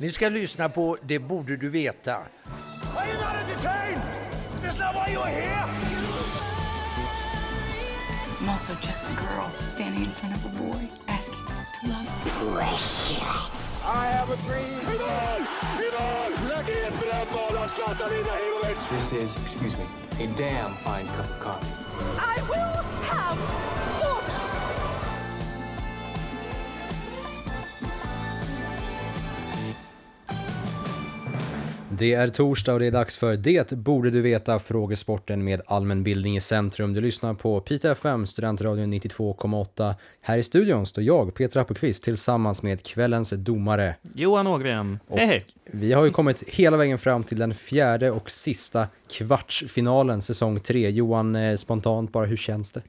Ni ska lyssna på Det borde du veta. Are you not entertained? Is this not why you are here? I'm also just a girl standing in front of a boy asking to love. I have a dream. Idol! Idol! Lägg in brännboll av Zlatan Ibrahimovic! This is, excuse me, a damn fine cup of coffee. I will have Det är torsdag och det är dags för Det borde du veta frågesporten med allmänbildning i centrum. Du lyssnar på Pita FM, studentradion 92,8. Här i studion står jag, Peter Appelqvist, tillsammans med kvällens domare. Johan Ågren. Hej hej. Vi har ju kommit hela vägen fram till den fjärde och sista kvartsfinalen, säsong tre. Johan, eh, spontant bara, hur känns det?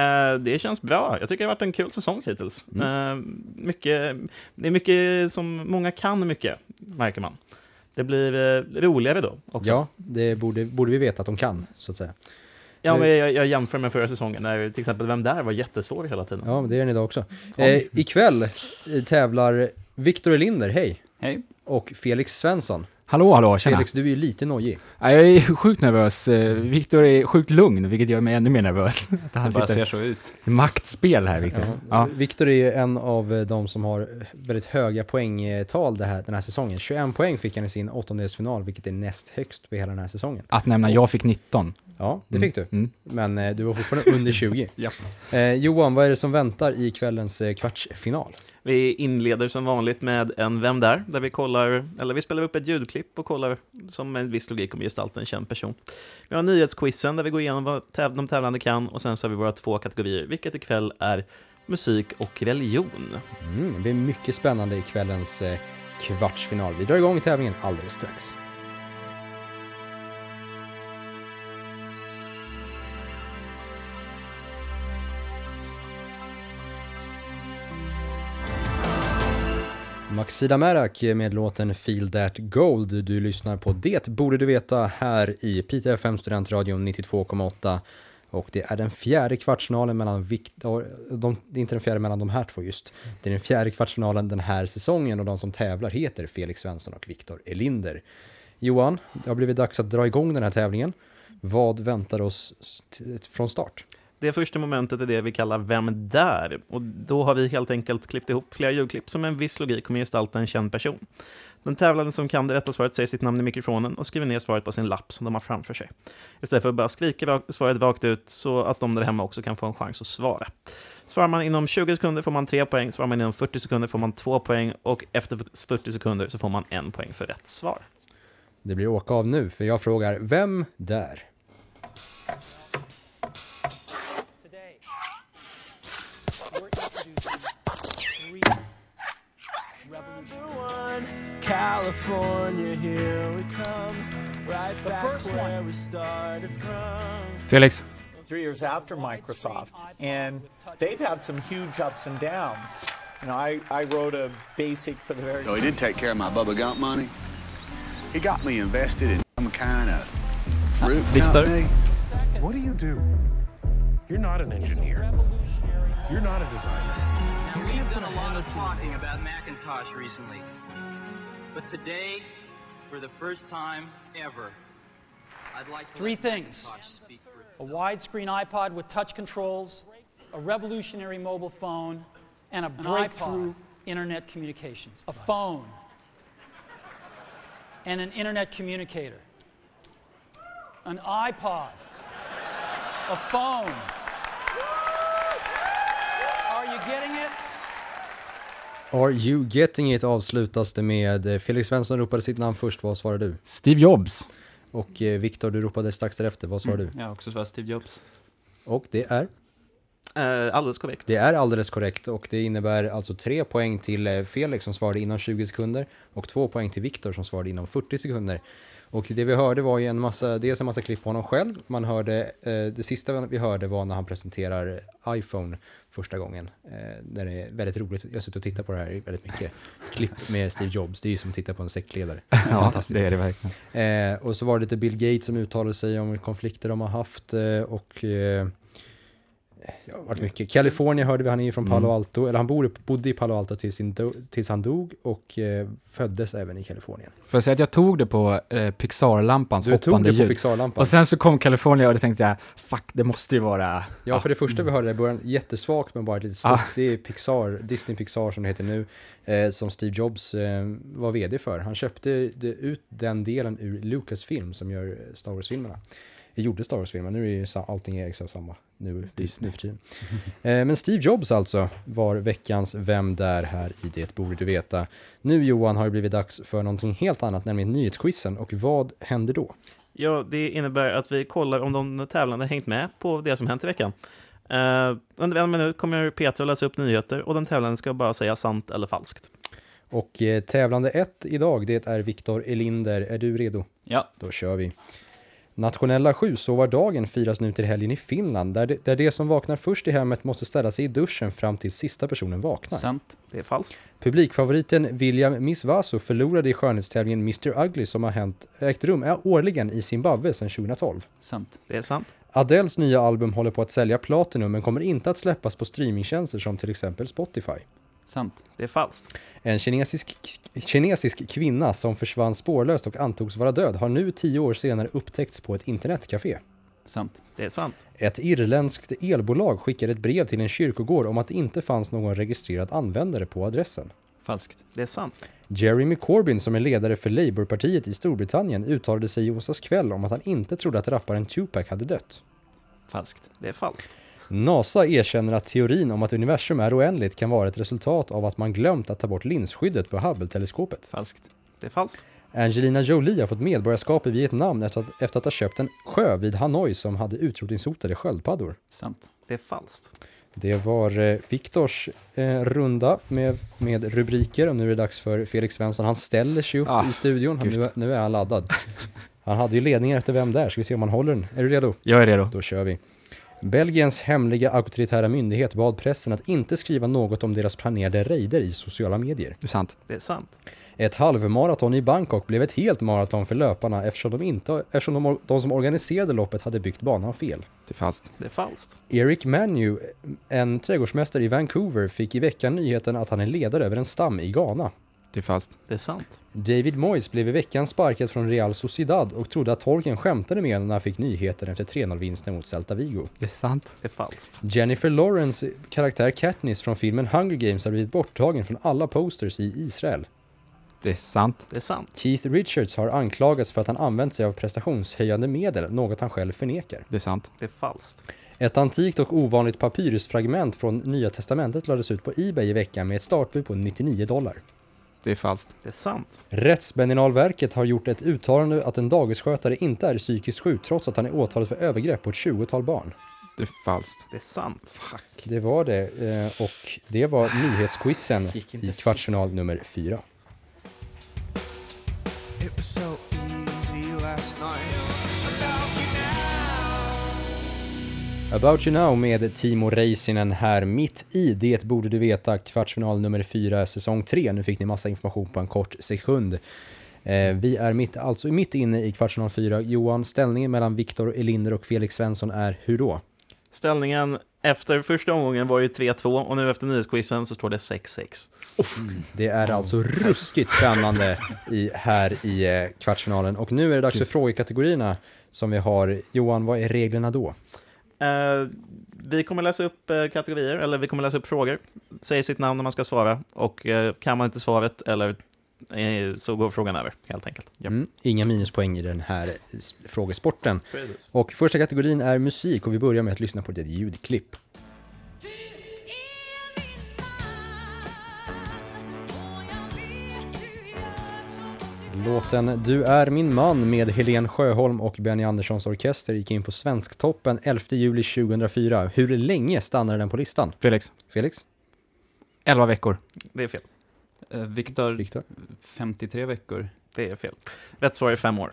Eh, det känns bra. Jag tycker det har varit en kul säsong hittills. Eh, mycket, det är mycket som många kan mycket, märker man. Det blir eh, roligare då också. Ja, det borde, borde vi veta att de kan, så att säga. Ja, men jag, jag jämför med förra säsongen när till exempel Vem där var jättesvår hela tiden. Ja, men det är den idag också. Eh, ikväll eh, tävlar Viktor Elinder, hej, Hej. och Felix Svensson. Hallå, hallå, tjena. Felix, du är ju lite nojig. Ja, Jag är sjukt nervös. Eh, Viktor är sjukt lugn, vilket gör mig ännu mer nervös. Att han Det bara ser så ut. maktspel här, Viktor. Ja. Ja. Viktor är ju en av eh, de som har väldigt höga poängtal det här, den här säsongen. 21 poäng fick han i sin åttondelsfinal, vilket är näst högst på hela den här säsongen. Att nämna, jag fick 19. Ja, det Mm. fick du. Mm. Men eh, du var fortfarande under 20. Ja. Eh, Johan, vad är det som väntar i kvällens eh, kvartsfinal? Vi inleder som vanligt med en Vem där? Där vi kollar, eller vi spelar upp ett ljudklipp och kollar som med en viss logik om gestalta en känd person. Vi har nyhetsquizen där vi går igenom vad täv- de tävlande kan och sen så har vi våra två kategorier, vilket ikväll är musik och religion. Mm, det blir mycket spännande i kvällens eh, kvartsfinal. Vi drar igång tävlingen alldeles strax. Maxida Märak med låten Feel That Gold. Du lyssnar på Det borde du veta här i Piteå FM Studentradion 92,8. Och det är den fjärde kvartsfinalen mellan Viktor, de, det är inte den fjärde mellan de här två just. Det är den fjärde kvartsfinalen den här säsongen och de som tävlar heter Felix Svensson och Viktor Elinder. Johan, det har blivit dags att dra igång den här tävlingen. Vad väntar oss från start? Det första momentet är det vi kallar Vem där? Och då har vi helt enkelt klippt ihop flera ljudklipp som med en viss logik kommer gestalta en känd person. Den tävlande som kan det rätta svaret säger sitt namn i mikrofonen och skriver ner svaret på sin lapp som de har framför sig. Istället för att bara skrika svaret rakt ut så att de där hemma också kan få en chans att svara. Svarar man inom 20 sekunder får man 3 poäng, svarar man inom 40 sekunder får man 2 poäng och efter 40 sekunder så får man 1 poäng för rätt svar. Det blir åka av nu, för jag frågar Vem där? California, here we come. Right The back first where one. we started from. Felix, three years after Microsoft, and they've had some huge ups and downs. You know, I, I wrote a basic for the very. So he did take care of my Bubba Gump money. He got me invested in some kind of fruit Victor? company. What do you do? You're not an engineer. You're not a designer. We've done a lot of talking about Macintosh recently. But today, for the first time ever, I'd like to Three things. Macintosh speak for A widescreen iPod with touch controls, a revolutionary mobile phone, and a breakthrough internet communications. A phone and an internet communicator. An iPod. A phone. Are you getting it? Are you getting it avslutas det med eh, Felix Svensson ropade sitt namn först, vad svarar du? Steve Jobs. Och eh, Viktor, du ropade strax därefter, vad svarar du? Jag har också svarat Steve Jobs. Och det är? Eh, alldeles korrekt. Det är alldeles korrekt och det innebär alltså tre poäng till eh, Felix som svarade inom 20 sekunder och två poäng till Viktor som svarade inom 40 sekunder. Och det vi hörde var ju en massa, dels en massa klipp på honom själv, man hörde, eh, det sista vi hörde var när han presenterar iPhone första gången. Eh, där det är väldigt roligt, jag har suttit och tittat på det här väldigt mycket. Klipp med Steve Jobs, det är ju som att titta på en sektledare. Ja, Fantastiskt. det är det verkligen. Eh, och så var det lite Bill Gates som uttalade sig om konflikter de har haft eh, och eh, ja, varit mycket. California hörde vi, han är ju från Palo Mm. Alto, eller han bor, bodde i Palo Alto tills, do, tills han dog och eh, föddes även i Kalifornien. Får jag säga att jag tog det på eh, Pixar-lampans Du tog hoppande det på ljud. Pixar-lampan. Och sen så kom California och då tänkte jag, fuck, det måste ju vara... Ja, för det första vi hörde i början, jättesvagt men bara ett litet studs. Ah. Det är Pixar, Disney Pixar som det heter nu, eh, som Steve Jobs eh, var vd för. Han köpte det, ut den delen ur Lucasfilm som gör Star Wars-filmerna. Jag gjorde Star Wars-filmerna, nu är ju allting ägs av samma nu, Disney. nu för tiden. Eh, men Steve Jobs alltså var veckans Vem där här i Det borde du veta. Nu Johan har det blivit dags för någonting helt annat, nämligen nyhetsquizen. Och vad händer då? Ja, det innebär att vi kollar om de tävlande hängt med på det som hänt i veckan. Eh, under en minut kommer Peter att läsa upp nyheter och den tävlande ska bara säga sant eller falskt. Och eh, tävlande ett idag, det är Viktor Elinder. Är du redo? Ja. Då kör vi. Nationella sjusovardagen firas nu till helgen i Finland, där det, där det som vaknar först i hemmet måste ställa sig i duschen fram till sista personen vaknar. Sant. Det är falskt. Publikfavoriten William Misvaso förlorade i skönhetstävlingen Mr Ugly som har hänt, ägt rum årligen i Zimbabwe sedan 2012. Sant. Det är sant. Adeles nya album håller på att sälja Platinum men kommer inte att släppas på streamingtjänster som till exempel Spotify. Sant. Det är falskt. En kinesisk, kinesisk kvinna som försvann spårlöst och antogs vara död har nu tio år senare upptäckts på ett internetcafé. Sant. Det är sant. Ett irländskt elbolag skickade ett brev till en kyrkogård om att det inte fanns någon registrerad användare på adressen. Falskt. Det är sant. Jeremy Corbyn som är ledare för Labourpartiet i Storbritannien uttalade sig i onsdags kväll om att han inte trodde att rapparen Tupac hade dött. Falskt. Det är falskt. NASA erkänner att teorin om att universum är oändligt kan vara ett resultat av att man glömt att ta bort linsskyddet på Hubble-teleskopet. Falskt. Det är falskt. Angelina Jolie har fått medborgarskap i Vietnam efter att, efter att ha köpt en sjö vid Hanoi som hade utrotningshotade sköldpaddor. Sant. Det är falskt. Det var eh, Viktors eh, runda med, med rubriker och nu är det dags för Felix Svensson. Han ställer sig upp Ah, i studion. Han, nu, är- nu är han laddad. Han hade ju ledningen efter Vem där? Ska vi se om han håller den? Är du redo? Jag är redo. Då kör vi. Belgiens hemliga auktoritära myndighet bad pressen att inte skriva något om deras planerade raider i sociala medier. Det är sant. Det är sant. Ett halvmaraton i Bangkok blev ett helt maraton för löparna eftersom de, inte, eftersom de, de som organiserade loppet hade byggt banan fel. Det är falskt. Det är falskt. Eric Manu, en trädgårdsmästare i Vancouver, fick i veckan nyheten att han är ledare över en stam i Ghana. Det är falskt. Det är sant. David Moyes blev i veckan sparkad från Real Sociedad och trodde att tolken skämtade med honom när han fick nyheten efter 3-0-vinsten mot Celta Vigo. Det är sant. Det är falskt. Jennifer Lawrence karaktär Katniss från filmen Hunger Games har blivit borttagen från alla posters i Israel. Det är sant. Det är sant. Keith Richards har anklagats för att han använt sig av prestationshöjande medel, något han själv förnekar. Det är sant. Det är falskt. Ett antikt och ovanligt papyrusfragment från Nya Testamentet lades ut på Ebay i veckan med ett startbud på 99 dollar. Det är falskt. Det är sant. Rättsmedicinalverket har gjort ett uttalande att en dagisskötare inte är psykiskt sjuk trots att han är åtalad för övergrepp på ett 20-tal barn. Det är falskt. Det är sant. Fuck. Det var det eh, och det var nyhetsquizen Gick inte i kvartsfinal nummer fyra. About you now med Timo Räisänen här mitt i Det borde du veta kvartsfinal nummer fyra säsong tre. Nu fick ni massa information på en kort sekund. Eh, vi är mitt, alltså mitt inne i kvartsfinal fyra. Johan, ställningen mellan Viktor Elinder och Felix Svensson är hur då? Ställningen efter första omgången var ju 3-2 och nu efter nyhetsquizen så står det 6-6. Det är alltså ruskigt spännande i, här i eh, kvartsfinalen. Och nu är det dags för frågekategorierna som vi har. Johan, vad är reglerna då? Eh, vi kommer läsa upp eh, kategorier, eller vi kommer läsa upp frågor. Säg sitt namn när man ska svara och eh, kan man inte svaret eller så går frågan över helt enkelt. Mm, inga minuspoäng i den här frågesporten. Precis. Och första kategorin är musik och vi börjar med att lyssna på ett ljudklipp. Låten Du är min man med Helen Sjöholm och Benny Anderssons orkester gick in på Svensktoppen 11 juli 2004. Hur länge stannade den på listan? Felix. Felix? 11 veckor. Det är fel. Uh, Viktor, Viktor? 53 veckor. Det är fel. Rätt svar är fem år.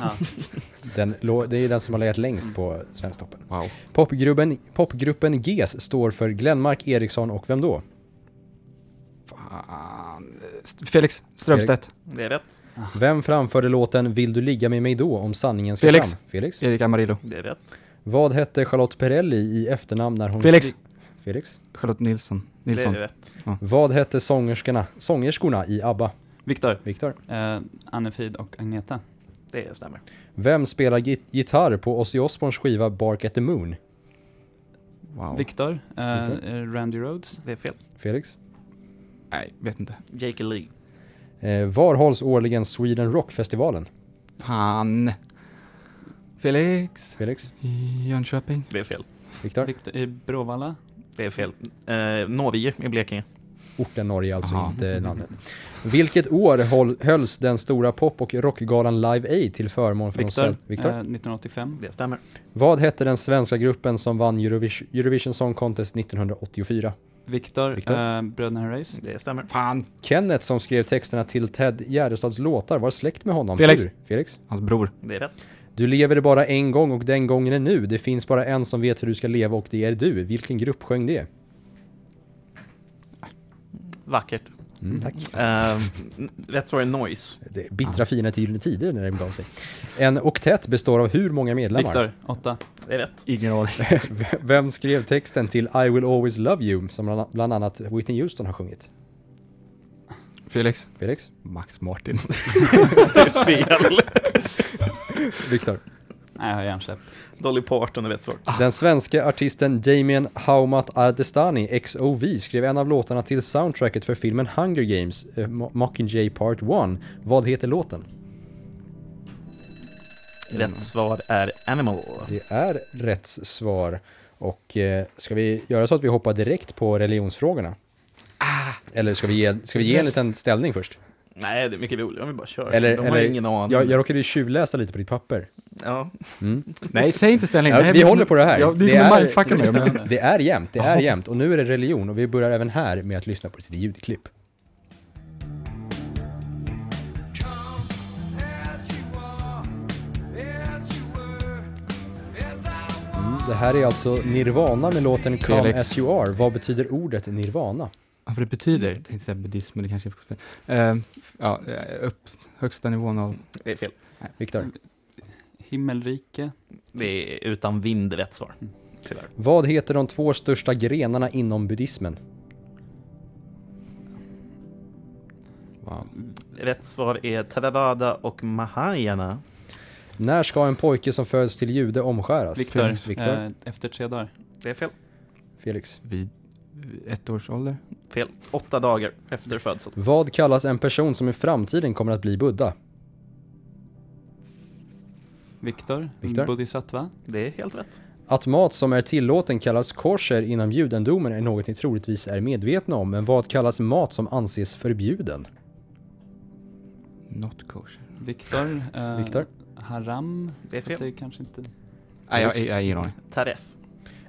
Ah. Den, det är den som har legat längst på Svensktoppen. Wow. Popgruppen, popgruppen GES står för Glenmark Eriksson och vem då? Fan. Felix Strömstedt. Det är rätt. Vem framförde låten Vill du ligga med mig då om sanningen ska Felix. fram? Felix? Erik Amarillo. Det är rätt. Vad hette Charlotte Perrelli i efternamn när hon... Felix. Felix? Charlotte Nilsson. Nilsson. Det är rätt. Ja. Vad hette sångerskorna, sångerskorna i ABBA? Viktor. Viktor. Eh, Anne-Frid och Agneta. Det stämmer. Vem spelar git- gitarr på Ozzy Osbournes skiva Bark at the Moon? Wow. Viktor. Viktor. eh, Randy Rhodes. Det är fel. Felix? Nej, vet inte. Jake Lee. Eh, var hålls årligen Sweden Rock-festivalen? Fan. Felix. Felix? I Jönköping. Det är fel. Viktor? Viktor I Bråvalla. Det är fel. Eh, Norge i Blekinge. Orten Norge alltså, Aha. inte namnet. Vilket år håll, hölls den stora pop och rockgalan Live Aid till förmån för de Viktor. sväl- Viktor? Eh, 1985. Det stämmer. Vad hette den svenska gruppen som vann Eurovision, Eurovision Song Contest 1984? Viktor. Viktor. Eh, Bröderna Herreys. Det stämmer. Fan. Kenneth som skrev texterna till Ted Gärdestads låtar var släkt med honom. Felix. Hur? Felix? Hans bror. Det är rätt. Du lever bara en gång och den gången är nu. Det finns bara en som vet hur du ska leva och det är du. Vilken grupp sjöng det? Vackert. Mm, tack. Eh, rätt svar är Noise. Det bittra fina gyllene tider när det begav sig. En oktett består av hur många medlemmar? Viktor. 8. Det är rätt. Ingen aning. Vem skrev texten till I will always love you som bland- annat Whitney Houston har sjungit? Felix. Felix? Max Martin. fel. Viktor? Nej, jag har hjärnsläpp. Dolly Parton är rätt svar. Den svenska artisten Damien Haumat Ardestani, XOV, skrev en av låtarna till soundtracket för filmen Hunger Games, eh, Mo- Mockingjay Part 1. Vad heter låten? Rätt svar är Animal. Det är rätt svar. Och eh, ska vi göra så att vi hoppar direkt på religionsfrågorna? Eller ska vi ge, ska vi ge en liten ställning först? Nej, det är mycket roligare om vi bara kör. Eller, De har eller, ingen aning. Jag, jag råkade ju tjuvläsa lite på ditt papper. Ja. Mm. Nej, säg inte ställning. Ja, Det vi håller på det här. Ja, det, mig. är, det är jämnt, det är jämnt. Och nu är det religion och vi börjar även här med att lyssna på ett litet ljudklipp. Det här är alltså Nirvana med låten Come Felix. As You Are. Vad betyder ordet Nirvana? Ja, för det betyder, jag tänkte säga buddhism, men det kanske är fel. Uh, ja, eh, upp högsta nivån av... Det är fel. Viktor? Himmelrike. Det är utan vind rätt svar. Tyvärr. Vad heter de två största grenarna inom buddhismen? Wow. Rätt svar är Theravada och Mahayana. När ska en pojke som föds till jude omskäras? Viktor. Viktor? Eh, efter tre dagar. Det är fel. Felix? Vid ett års ålder. Fel. Åtta dagar efter födseln. Vad kallas en person som i framtiden kommer att bli Buddha? Viktor. Viktor? Bodhisattva. Det är helt rätt. Att mat som är tillåten kallas kosher inom judendomen är något ni troligtvis är medvetna om, men vad kallas mat som anses förbjuden? Not kosher. Viktor. Eh, Viktor? Haram. Det är fel. Det är kanske inte... Nej, jag, jag har ingen aning. Taref.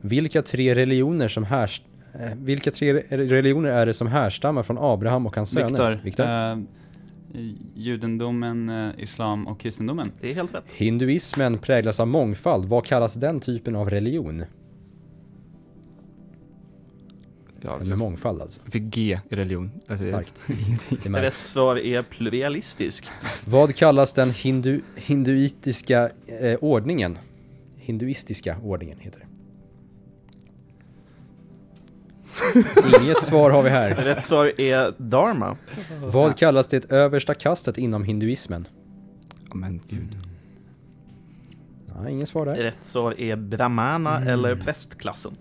Vilka tre religioner som härs... eh, Vilka tre religioner är det som härstammar från Abraham och hans söner? Viktor. Viktor? Eh, judendomen, eh, islam och kristendomen. Det är helt rätt. Hinduismen präglas av mångfald. Vad kallas den typen av religion? Ja, Med mångfald alltså. fick G i religion. Alltså, Starkt. Rätt svar är pluralistisk. Vad kallas den hindu, hinduitiska eh, ordningen? Hinduistiska ordningen heter det. Inget svar har vi här. Rätt svar är Dharma. Vad kallas det översta kastet inom hinduismen? Ja, men gud. Nej, ingen svar där. Rätt svar är Brahmana Mm. eller prästklassen.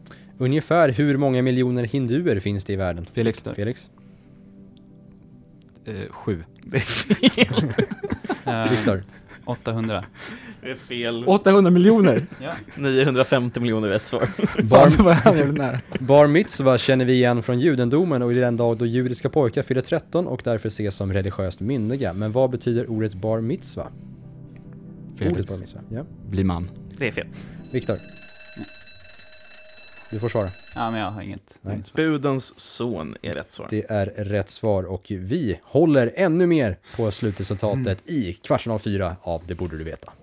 Ungefär hur många miljoner hinduer finns det i världen? Felix. Felix? Eh, sju. Det är fel. Eh, Viktor? 800. Det är fel. 800 miljoner! Ja. 950 miljoner rätt svar. Fan, det var han jävligt nära. Bar mitzva känner vi igen från judendomen och är den dag då judiska pojkar fyller 13 och därför ses som religiöst myndiga. Men vad betyder ordet bar mitzva? Felix. Ordet bar mitzva, ja. Bli man. Det är fel. Viktor? Du får svara. Ja, men jag har inget. Nej. Budens son är rätt svar. Det är rätt svar och vi håller ännu mer på slutresultatet i kvartsfinal 4 av Det borde du veta.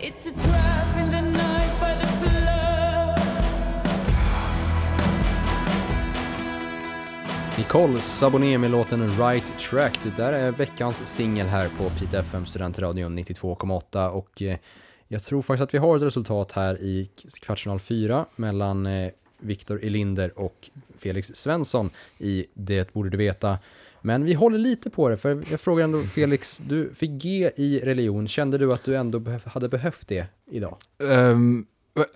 It's a trap in the Nicole Saboné med låten Right Track. Det där är veckans singel här på Piteå FM Studentradion 92,8 och eh, jag tror faktiskt att vi har ett resultat här i kvartsfinal 4 mellan eh, Viktor Elinder och Felix Svensson i Det borde du veta. Men vi håller lite på det, för jag frågar ändå Felix, du fick G i religion, kände du att du ändå hade behövt det idag? Um,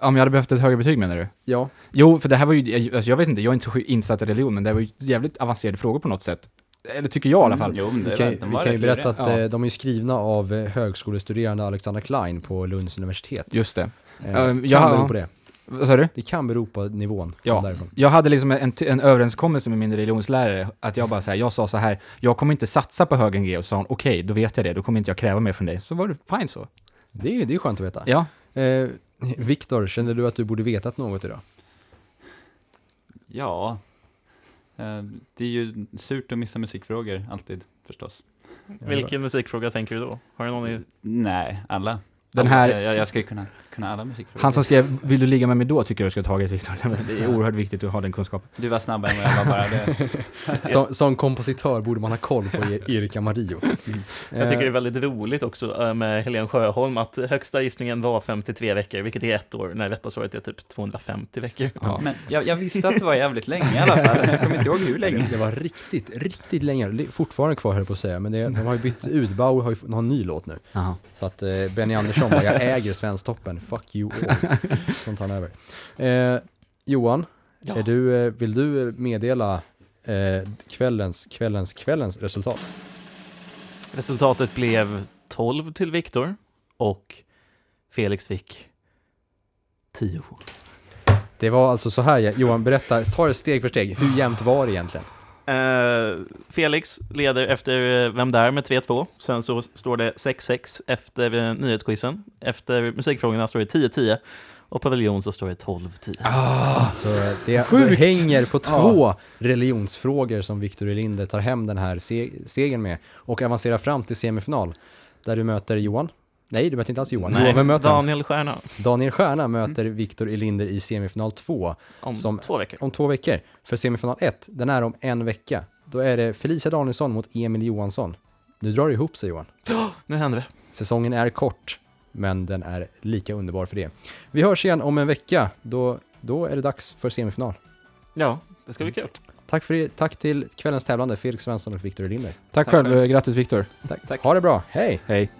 om jag hade behövt ett högre betyg menar du? Ja. Jo, för det här var ju, alltså jag vet inte, jag är inte så insatt i religion, men det var ju jävligt avancerade frågor på något sätt. Eller tycker jag i alla fall. vi kan, vi kan ju berätta att eh, de är skrivna av eh, högskolestuderande Alexander Klein på Lunds universitet. Just det. Eh, kan jag- bero på det. Vad sa du? Det kan bero på nivån. Ja, därifrån. jag hade liksom en, en överenskommelse med min religionslärare, att jag bara så här, jag sa så här, jag kommer inte satsa på högre än G, och sa hon, okej, då vet jag det, då kommer inte jag kräva mer från dig. Så var det fine så. Det är ju det är skönt att veta. Ja. Eh, Viktor, kände du att du borde vetat något idag? Ja. Eh, Det är ju surt att missa musikfrågor, alltid förstås. Vilken musikfråga tänker du då? Har du någon i... Nej, alla. Den här- Jag, jag ska ju kunna, kunna alla musikfrågor. Han som skrev, vill du ligga med mig då, tycker jag du ska ta tagit Viktor. Det är oerhört viktigt att ha den kunskapen. Du var snabbare än vad jag var bara. Det. Som, som kompositör borde man ha koll på Erika Mario. Jag tycker det är väldigt roligt också eh, med Helene Sjöholm att högsta gissningen var 53 veckor, vilket är ett år, när rätta svaret är typ 250 veckor. Men jag, jag visste att det var jävligt länge i alla fall. Jag kommer inte ihåg hur länge. Det var riktigt, riktigt länge. Li- Fortfarande kvar höll på att säga, men det, de har ju bytt ut. Bauer har ju har en ny låt nu. Jaha. Så att eh, Benny Andersson bara, jag äger Svensktoppen, fuck you all. Sånt tar han över. Eh, Johan, Ja. är du, eh, vill du eh, meddela eh, kvällens, kvällens, kvällens resultat? Resultatet blev 12 till Viktor och Felix fick 10. Det var alltså så här, Johan, berätta, ta det steg för steg. Hur jämnt var det egentligen? Eh, Felix leder efter eh, Vem där med 3-2. Sen så står det 6-6 efter eh, nyhetsquizen. Efter musikfrågorna står det 10-10. Och på religion så står det 12-10. Ah, så det Sjukt. hänger på två religionsfrågor som Victor Elinder tar hem den här se segern med och avancerar fram till semifinal. Där du möter Johan. Nej, du möter inte alls Johan. Nej, Johan, möter? Daniel Stjärna. Daniel Stjärna möter Victor Elinder i semifinal 2. Om som, två veckor. Om två veckor. För semifinal 1, den är om en vecka. Då är det Felicia Danielsson mot Emil Johansson. Nu drar det ihop sig Johan. Nu händer det. Säsongen är kort, men den är lika underbar för det. Vi hörs igen om en vecka. Då, då är det dags för semifinal. Ja, det ska bli kul. Tack, för, tack till kvällens tävlande Felix Svensson och Victor Elinder. Tack själv, grattis Viktor. Tack. Ha det bra, hej! Hej.